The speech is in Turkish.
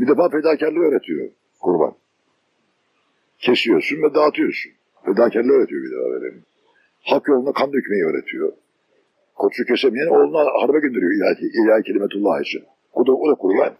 Bir defa fedakarlığı öğretiyor kurban. Kesiyorsun ve dağıtıyorsun. Fedakarlığı öğretiyor bir defa böyle. Hak yolunda kan dökmeyi öğretiyor. Koçu kesemeyen oğluna harbe gönderiyor ilahi, ilahi kelimetullah için. O da, o da kurban.